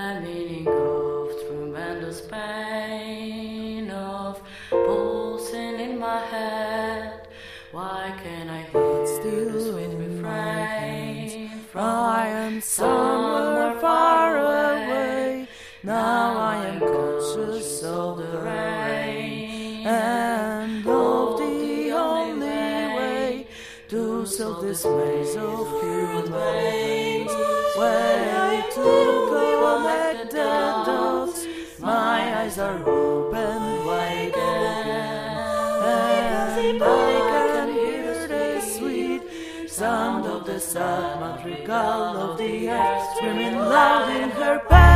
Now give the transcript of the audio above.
the meaning of tremendous pain of pulsing in my head. Why can I hear still the sweet refrain from I am somewhere far away? Now I am conscious of the to solve this maze of human veins. Way to connect the dots. My eyes are open wide and I can hear the sweet sound of the sad madrigal of the earth screaming loud in her pain.